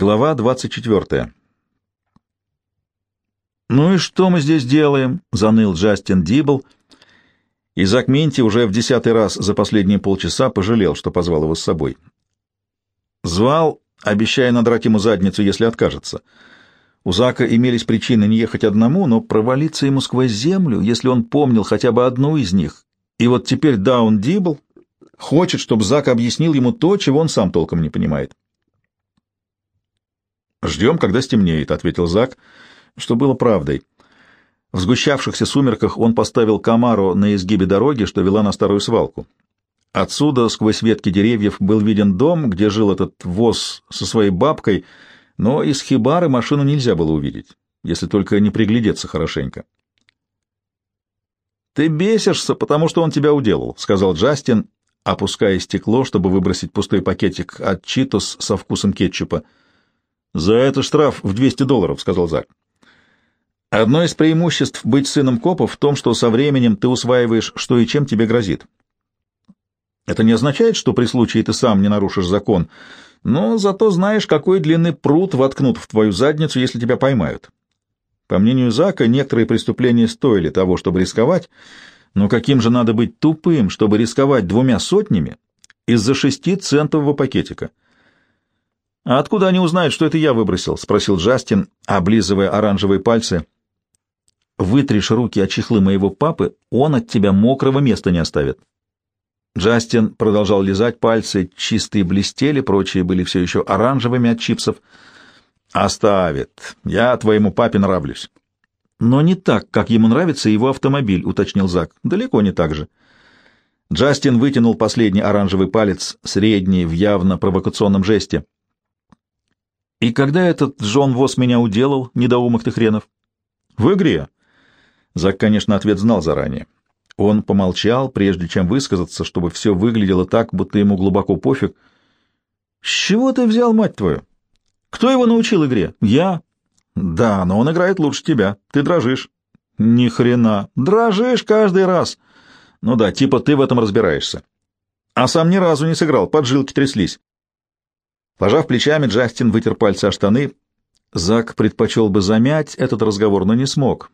Глава 24. «Ну и что мы здесь делаем?» — заныл Джастин Дибл. И Зак Минти уже в десятый раз за последние полчаса пожалел, что позвал его с собой. Звал, обещая надрать ему задницу, если откажется. У Зака имелись причины не ехать одному, но провалиться ему сквозь землю, если он помнил хотя бы одну из них. И вот теперь Даун Дибл хочет, чтобы Зак объяснил ему то, чего он сам толком не понимает. «Ждем, когда стемнеет», — ответил Зак, что было правдой. В сгущавшихся сумерках он поставил Камаро на изгибе дороги, что вела на старую свалку. Отсюда, сквозь ветки деревьев, был виден дом, где жил этот воз со своей бабкой, но из хибары машину нельзя было увидеть, если только не приглядеться хорошенько. «Ты бесишься, потому что он тебя уделал», — сказал Джастин, опуская стекло, чтобы выбросить пустой пакетик от читос со вкусом кетчупа. «За это штраф в 200 долларов», — сказал Зак. «Одно из преимуществ быть сыном копа в том, что со временем ты усваиваешь, что и чем тебе грозит. Это не означает, что при случае ты сам не нарушишь закон, но зато знаешь, какой длины пруд воткнут в твою задницу, если тебя поймают. По мнению Зака, некоторые преступления стоили того, чтобы рисковать, но каким же надо быть тупым, чтобы рисковать двумя сотнями из-за шести центового пакетика?» «А откуда они узнают, что это я выбросил?» — спросил Джастин, облизывая оранжевые пальцы. «Вытришь руки от чехлы моего папы, он от тебя мокрого места не оставит». Джастин продолжал лизать пальцы, чистые блестели, прочие были все еще оранжевыми от чипсов. «Оставит. Я твоему папе нравлюсь». «Но не так, как ему нравится его автомобиль», — уточнил Зак. «Далеко не так же». Джастин вытянул последний оранжевый палец, средний, в явно провокационном жесте. И когда этот Джон Вос меня уделал, недоумок ты хренов? В игре. Зак, конечно, ответ знал заранее. Он помолчал, прежде чем высказаться, чтобы все выглядело так, будто ему глубоко пофиг. «С чего ты взял, мать твою? Кто его научил игре? Я?» «Да, но он играет лучше тебя. Ты дрожишь». «Ни хрена. Дрожишь каждый раз». «Ну да, типа ты в этом разбираешься». «А сам ни разу не сыграл, поджилки тряслись». Пожав плечами, Джастин вытер пальцы о штаны. Зак предпочел бы замять этот разговор, но не смог.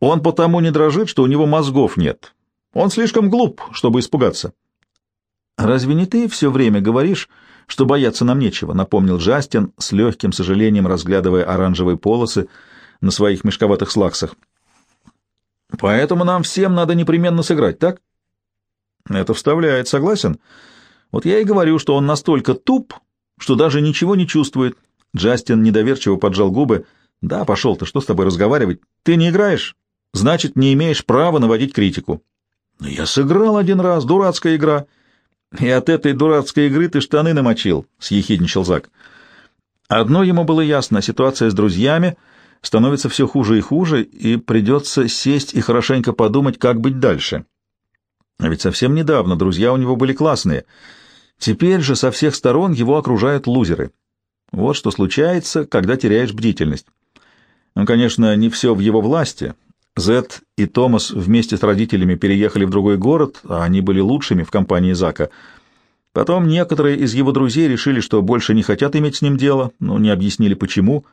Он потому не дрожит, что у него мозгов нет. Он слишком глуп, чтобы испугаться. «Разве не ты все время говоришь, что бояться нам нечего?» — напомнил Джастин, с легким сожалением разглядывая оранжевые полосы на своих мешковатых слаксах. «Поэтому нам всем надо непременно сыграть, так?» «Это вставляет, согласен?» Вот я и говорю, что он настолько туп, что даже ничего не чувствует. Джастин недоверчиво поджал губы. Да, пошел ты, что с тобой разговаривать? Ты не играешь? Значит, не имеешь права наводить критику. Но я сыграл один раз, дурацкая игра. И от этой дурацкой игры ты штаны намочил, — съехидничал Зак. Одно ему было ясно — ситуация с друзьями становится все хуже и хуже, и придется сесть и хорошенько подумать, как быть дальше. А ведь совсем недавно друзья у него были классные. Теперь же со всех сторон его окружают лузеры. Вот что случается, когда теряешь бдительность. Ну, конечно, не все в его власти. Зет и Томас вместе с родителями переехали в другой город, а они были лучшими в компании Зака. Потом некоторые из его друзей решили, что больше не хотят иметь с ним дело, но не объяснили почему.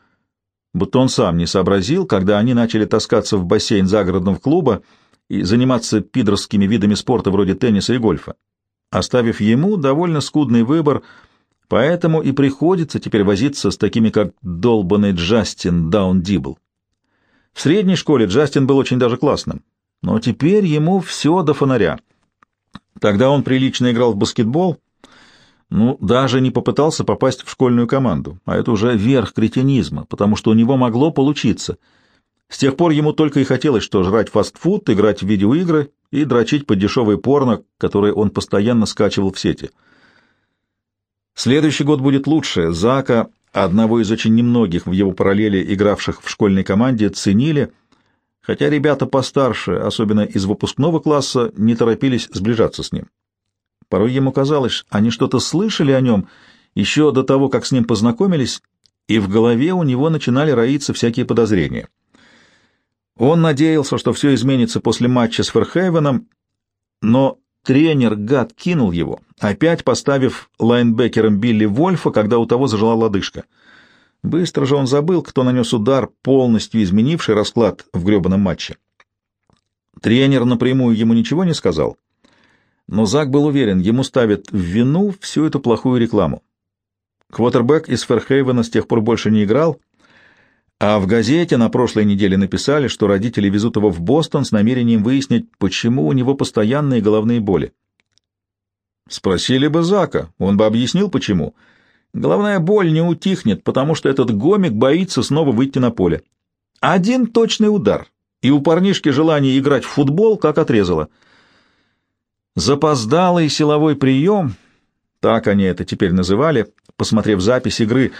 Будто он сам не сообразил, когда они начали таскаться в бассейн загородного клуба, и заниматься пидорскими видами спорта вроде тенниса и гольфа, оставив ему довольно скудный выбор, поэтому и приходится теперь возиться с такими, как долбанный Джастин Даун-Дибл. В средней школе Джастин был очень даже классным, но теперь ему все до фонаря. Тогда он прилично играл в баскетбол, ну, даже не попытался попасть в школьную команду, а это уже верх кретинизма, потому что у него могло получиться — с тех пор ему только и хотелось, что жрать фастфуд, играть в видеоигры и дрочить под дешевое порно, которое он постоянно скачивал в сети. Следующий год будет лучше. Зака, одного из очень немногих в его параллели игравших в школьной команде, ценили, хотя ребята постарше, особенно из выпускного класса, не торопились сближаться с ним. Порой ему казалось, они что-то слышали о нем еще до того, как с ним познакомились, и в голове у него начинали роиться всякие подозрения. Он надеялся, что все изменится после матча с Ферхейвеном, но тренер, гад, кинул его, опять поставив лайнбекером Билли Вольфа, когда у того зажила лодыжка. Быстро же он забыл, кто нанес удар, полностью изменивший расклад в гребаном матче. Тренер напрямую ему ничего не сказал, но Зак был уверен, ему ставят в вину всю эту плохую рекламу. Квотербек из Ферхейвена с тех пор больше не играл, а в газете на прошлой неделе написали, что родители везут его в Бостон с намерением выяснить, почему у него постоянные головные боли. Спросили бы Зака, он бы объяснил, почему. Головная боль не утихнет, потому что этот гомик боится снова выйти на поле. Один точный удар, и у парнишки желание играть в футбол как отрезало. Запоздалый силовой прием, так они это теперь называли, посмотрев запись игры,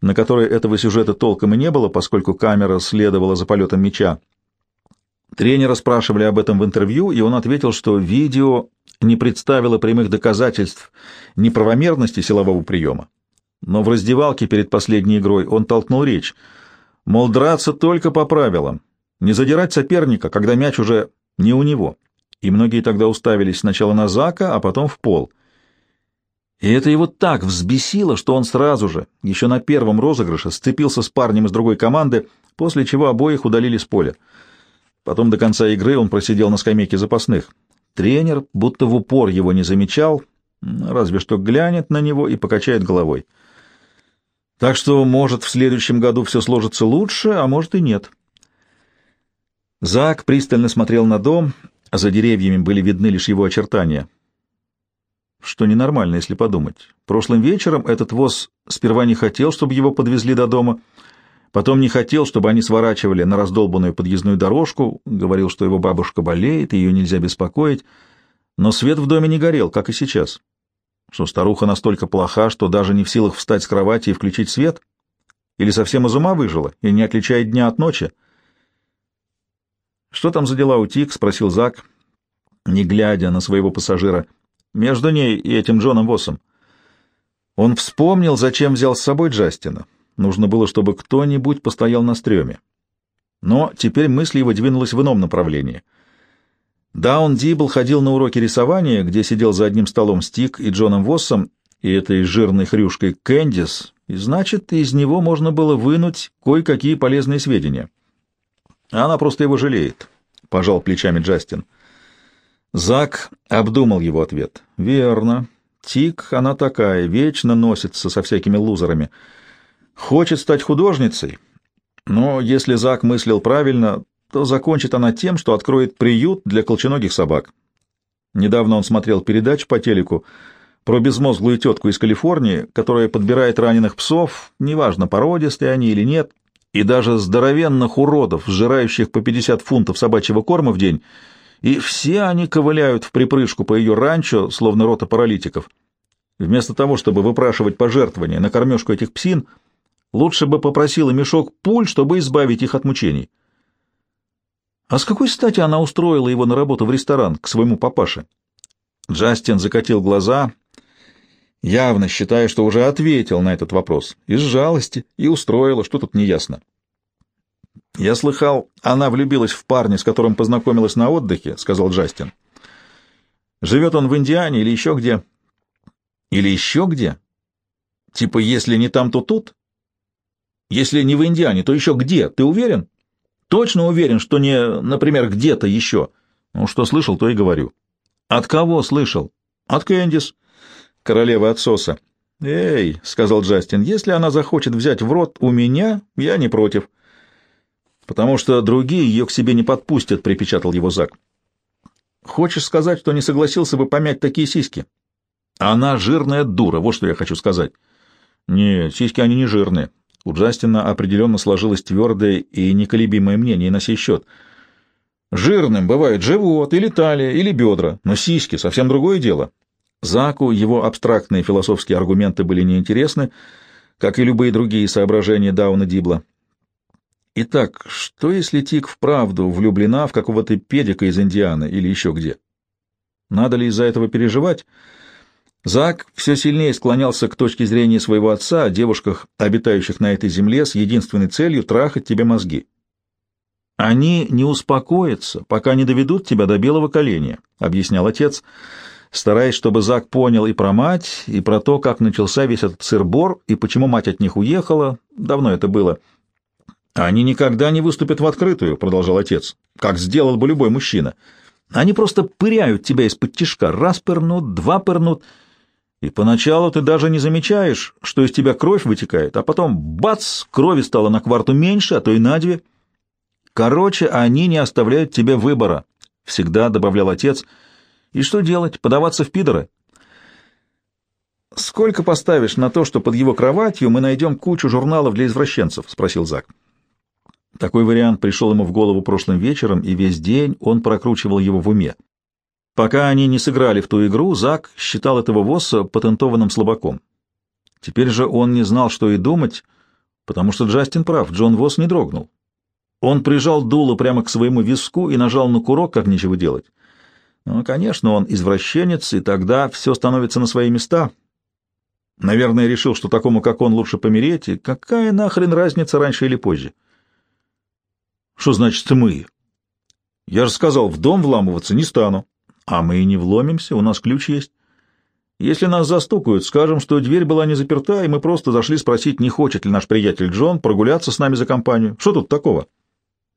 на которой этого сюжета толком и не было, поскольку камера следовала за полетом мяча. Тренера спрашивали об этом в интервью, и он ответил, что видео не представило прямых доказательств неправомерности силового приема. Но в раздевалке перед последней игрой он толкнул речь, мол, драться только по правилам, не задирать соперника, когда мяч уже не у него. И многие тогда уставились сначала на Зака, а потом в пол — и это его так взбесило, что он сразу же, еще на первом розыгрыше, сцепился с парнем из другой команды, после чего обоих удалили с поля. Потом до конца игры он просидел на скамейке запасных. Тренер будто в упор его не замечал, разве что глянет на него и покачает головой. Так что, может, в следующем году все сложится лучше, а может и нет. Зак пристально смотрел на дом, а за деревьями были видны лишь его очертания — что ненормально, если подумать. Прошлым вечером этот воз сперва не хотел, чтобы его подвезли до дома, потом не хотел, чтобы они сворачивали на раздолбанную подъездную дорожку, говорил, что его бабушка болеет, и ее нельзя беспокоить, но свет в доме не горел, как и сейчас. Что старуха настолько плоха, что даже не в силах встать с кровати и включить свет? Или совсем из ума выжила и не отличает дня от ночи? «Что там за дела у Тик?» — спросил Зак, не глядя на своего пассажира — между ней и этим Джоном Воссом. Он вспомнил, зачем взял с собой Джастина. Нужно было, чтобы кто-нибудь постоял на стреме. Но теперь мысль его двинулась в ином направлении. Даун Дибл ходил на уроки рисования, где сидел за одним столом Стик и Джоном Воссом, и этой жирной хрюшкой Кэндис, и значит, из него можно было вынуть кое-какие полезные сведения. Она просто его жалеет, — пожал плечами Джастин. — Зак обдумал его ответ. «Верно. Тик, она такая, вечно носится со всякими лузерами. Хочет стать художницей, но если Зак мыслил правильно, то закончит она тем, что откроет приют для колченогих собак. Недавно он смотрел передачу по телеку про безмозглую тетку из Калифорнии, которая подбирает раненых псов, неважно, породистые они или нет, и даже здоровенных уродов, сжирающих по 50 фунтов собачьего корма в день, и все они ковыляют в припрыжку по ее ранчо, словно рота паралитиков. Вместо того, чтобы выпрашивать пожертвования на кормежку этих псин, лучше бы попросила мешок пуль, чтобы избавить их от мучений. А с какой стати она устроила его на работу в ресторан к своему папаше? Джастин закатил глаза, явно считая, что уже ответил на этот вопрос. Из жалости и устроила, что тут неясно. «Я слыхал, она влюбилась в парня, с которым познакомилась на отдыхе», — сказал Джастин. «Живет он в Индиане или еще где?» «Или еще где? Типа, если не там, то тут? Если не в Индиане, то еще где? Ты уверен?» «Точно уверен, что не, например, где-то еще?» «Ну, что слышал, то и говорю». «От кого слышал?» «От Кэндис, королевы отсоса». «Эй», — сказал Джастин, — «если она захочет взять в рот у меня, я не против» потому что другие ее к себе не подпустят, — припечатал его Зак. Хочешь сказать, что не согласился бы помять такие сиськи? Она жирная дура, вот что я хочу сказать. Нет, сиськи они не жирные. У Джастина определенно сложилось твердое и неколебимое мнение на сей счет. Жирным бывает живот, или талия, или бедра, но сиськи — совсем другое дело. Заку его абстрактные философские аргументы были неинтересны, как и любые другие соображения Дауна Дибла. Итак, что если Тик вправду влюблена в какого-то педика из Индианы или еще где? Надо ли из-за этого переживать? Зак все сильнее склонялся к точке зрения своего отца о девушках, обитающих на этой земле, с единственной целью трахать тебе мозги. «Они не успокоятся, пока не доведут тебя до белого коленя», — объяснял отец, — стараясь, чтобы Зак понял и про мать, и про то, как начался весь этот сыр-бор, и почему мать от них уехала. Давно это было. «Они никогда не выступят в открытую», — продолжал отец, — «как сделал бы любой мужчина. Они просто пыряют тебя из-под тишка, раз пырнут, два пырнут, и поначалу ты даже не замечаешь, что из тебя кровь вытекает, а потом бац, крови стало на кварту меньше, а то и на две. Короче, они не оставляют тебе выбора», — всегда добавлял отец. «И что делать, подаваться в пидоры?» «Сколько поставишь на то, что под его кроватью мы найдем кучу журналов для извращенцев?» — спросил Зак. Такой вариант пришел ему в голову прошлым вечером, и весь день он прокручивал его в уме. Пока они не сыграли в ту игру, Зак считал этого Восса патентованным слабаком. Теперь же он не знал, что и думать, потому что Джастин прав, Джон Восс не дрогнул. Он прижал дуло прямо к своему виску и нажал на курок, как нечего делать. Ну, конечно, он извращенец, и тогда все становится на свои места. Наверное, решил, что такому, как он, лучше помереть, и какая нахрен разница раньше или позже. Что значит «мы»? Я же сказал, в дом вламываться не стану. А мы и не вломимся, у нас ключ есть. Если нас застукают, скажем, что дверь была не заперта, и мы просто зашли спросить, не хочет ли наш приятель Джон прогуляться с нами за компанию. Что тут такого?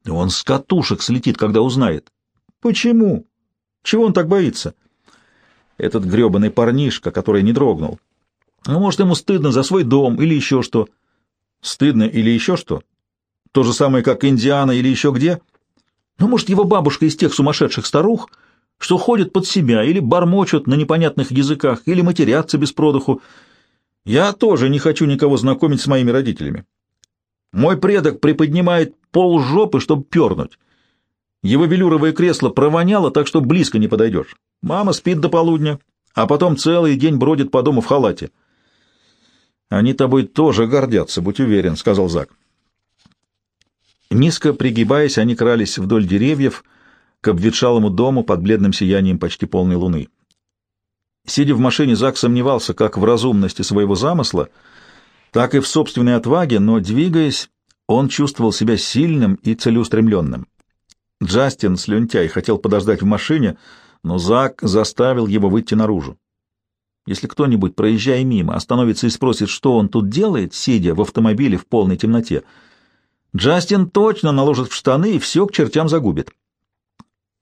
Он с катушек слетит, когда узнает. Почему? Чего он так боится? Этот гребаный парнишка, который не дрогнул. Ну, может, ему стыдно за свой дом или еще что. Стыдно или еще что? То же самое, как Индиана или еще где? Ну, может, его бабушка из тех сумасшедших старух, что ходят под себя или бормочут на непонятных языках, или матерятся без продуху. Я тоже не хочу никого знакомить с моими родителями. Мой предок приподнимает пол жопы, чтобы пернуть. Его велюровое кресло провоняло, так что близко не подойдешь. Мама спит до полудня, а потом целый день бродит по дому в халате. Они тобой тоже гордятся, будь уверен, — сказал Зак. Низко пригибаясь, они крались вдоль деревьев к обветшалому дому под бледным сиянием почти полной луны. Сидя в машине, Зак сомневался как в разумности своего замысла, так и в собственной отваге, но, двигаясь, он чувствовал себя сильным и целеустремленным. Джастин, слюнтяй, хотел подождать в машине, но Зак заставил его выйти наружу. Если кто-нибудь, проезжая мимо, остановится и спросит, что он тут делает, сидя в автомобиле в полной темноте, — Джастин точно наложит в штаны и все к чертям загубит.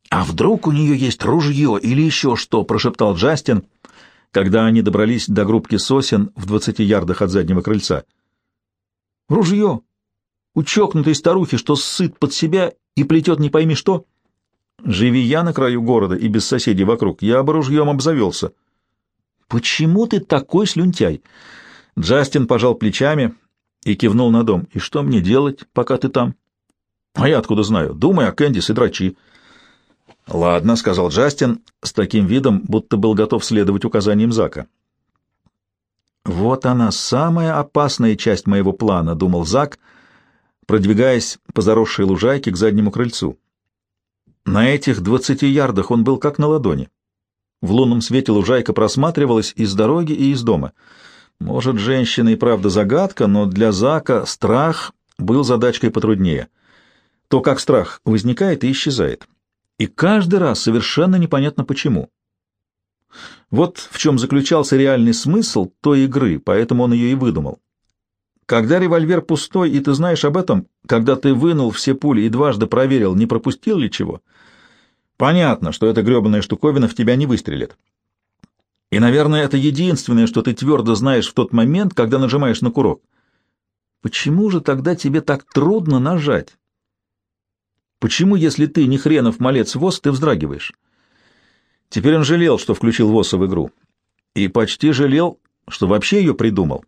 «А вдруг у нее есть ружье или еще что?» — прошептал Джастин, когда они добрались до группки сосен в двадцати ярдах от заднего крыльца. «Ружье! У чокнутой старухи, что ссыт под себя и плетет не пойми что. Живи я на краю города и без соседей вокруг, я бы ружьем обзавелся». «Почему ты такой слюнтяй?» Джастин пожал плечами и кивнул на дом. «И что мне делать, пока ты там?» «А я откуда знаю? Думай о Кэндис и драчи». «Ладно», — сказал Джастин с таким видом, будто был готов следовать указаниям Зака. «Вот она, самая опасная часть моего плана», — думал Зак, продвигаясь по заросшей лужайке к заднему крыльцу. На этих двадцати ярдах он был как на ладони. В лунном свете лужайка просматривалась из дороги и из дома — может, женщина и правда загадка, но для Зака страх был задачкой потруднее. То, как страх возникает и исчезает. И каждый раз совершенно непонятно почему. Вот в чем заключался реальный смысл той игры, поэтому он ее и выдумал. Когда револьвер пустой, и ты знаешь об этом, когда ты вынул все пули и дважды проверил, не пропустил ли чего, понятно, что эта гребаная штуковина в тебя не выстрелит. И, наверное, это единственное, что ты твердо знаешь в тот момент, когда нажимаешь на курок. Почему же тогда тебе так трудно нажать? Почему, если ты не хренов малец ВОЗ, ты вздрагиваешь? Теперь он жалел, что включил ВОЗа в игру. И почти жалел, что вообще ее придумал.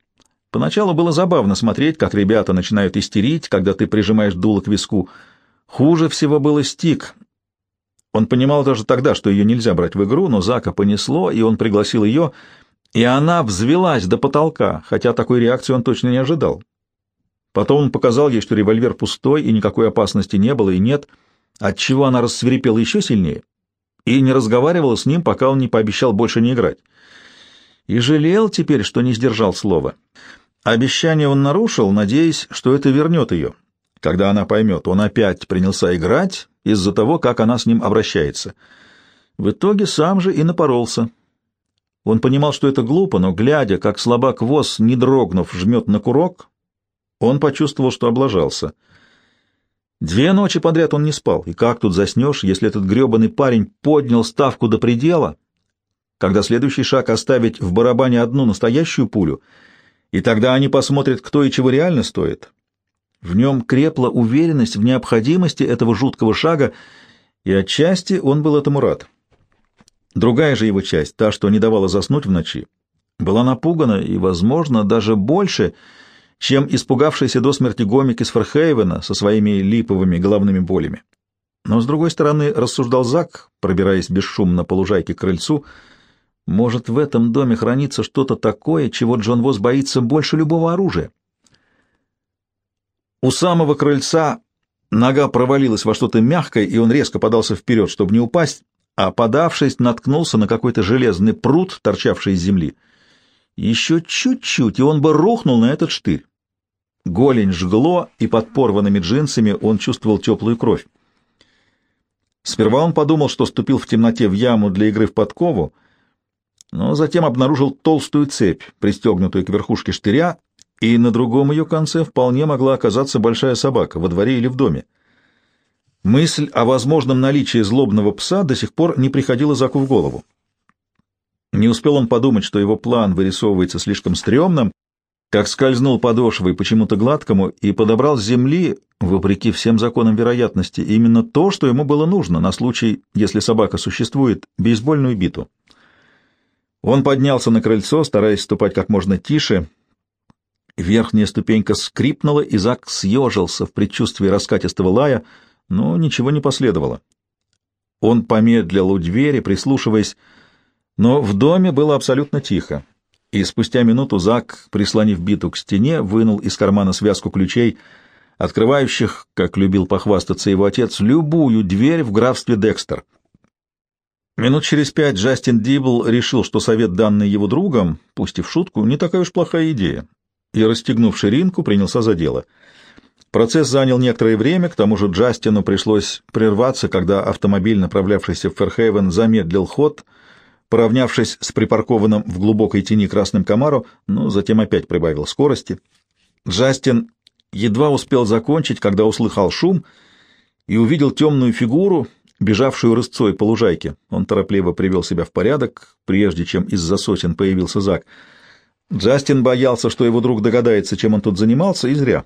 Поначалу было забавно смотреть, как ребята начинают истерить, когда ты прижимаешь дуло к виску. Хуже всего было стик, он понимал даже тогда, что ее нельзя брать в игру, но Зака понесло, и он пригласил ее, и она взвелась до потолка, хотя такой реакции он точно не ожидал. Потом он показал ей, что револьвер пустой, и никакой опасности не было и нет, отчего она рассверепела еще сильнее и не разговаривала с ним, пока он не пообещал больше не играть. И жалел теперь, что не сдержал слова. Обещание он нарушил, надеясь, что это вернет ее. Когда она поймет, он опять принялся играть, из-за того, как она с ним обращается. В итоге сам же и напоролся. Он понимал, что это глупо, но, глядя, как слабак воз, не дрогнув, жмет на курок, он почувствовал, что облажался. Две ночи подряд он не спал, и как тут заснешь, если этот гребаный парень поднял ставку до предела, когда следующий шаг оставить в барабане одну настоящую пулю, и тогда они посмотрят, кто и чего реально стоит. В нем крепла уверенность в необходимости этого жуткого шага, и отчасти он был этому рад. Другая же его часть, та, что не давала заснуть в ночи, была напугана и, возможно, даже больше, чем испугавшийся до смерти гомик из Ферхейвена со своими липовыми головными болями. Но, с другой стороны, рассуждал Зак, пробираясь бесшумно по лужайке к крыльцу, может, в этом доме хранится что-то такое, чего Джон Вос боится больше любого оружия. У самого крыльца нога провалилась во что-то мягкое, и он резко подался вперед, чтобы не упасть, а, подавшись, наткнулся на какой-то железный пруд, торчавший из земли. Еще чуть-чуть, и он бы рухнул на этот штырь. Голень жгло, и под порванными джинсами он чувствовал теплую кровь. Сперва он подумал, что ступил в темноте в яму для игры в подкову, но затем обнаружил толстую цепь, пристегнутую к верхушке штыря, и на другом ее конце вполне могла оказаться большая собака во дворе или в доме. Мысль о возможном наличии злобного пса до сих пор не приходила Заку в голову. Не успел он подумать, что его план вырисовывается слишком стрёмным, как скользнул подошвой почему-то гладкому и подобрал с земли, вопреки всем законам вероятности, именно то, что ему было нужно на случай, если собака существует, бейсбольную биту. Он поднялся на крыльцо, стараясь ступать как можно тише. Верхняя ступенька скрипнула, и Зак съежился в предчувствии раскатистого лая — но ничего не последовало. Он помедлил у двери, прислушиваясь, но в доме было абсолютно тихо, и спустя минуту Зак, прислонив биту к стене, вынул из кармана связку ключей, открывающих, как любил похвастаться его отец, любую дверь в графстве Декстер. Минут через пять Джастин Дибл решил, что совет, данный его другом, пусть и в шутку, не такая уж плохая идея, и, расстегнув ширинку, принялся за дело — Процесс занял некоторое время, к тому же Джастину пришлось прерваться, когда автомобиль, направлявшийся в Ферхейвен, замедлил ход, поравнявшись с припаркованным в глубокой тени красным комару, но затем опять прибавил скорости. Джастин едва успел закончить, когда услыхал шум и увидел темную фигуру, бежавшую рысцой по лужайке. Он торопливо привел себя в порядок, прежде чем из-за сосен появился Зак. Джастин боялся, что его друг догадается, чем он тут занимался, и зря.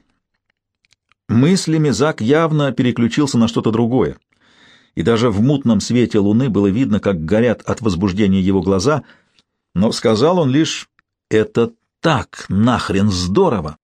Мыслями Зак явно переключился на что-то другое, и даже в мутном свете луны было видно, как горят от возбуждения его глаза, но сказал он лишь «Это так нахрен здорово!»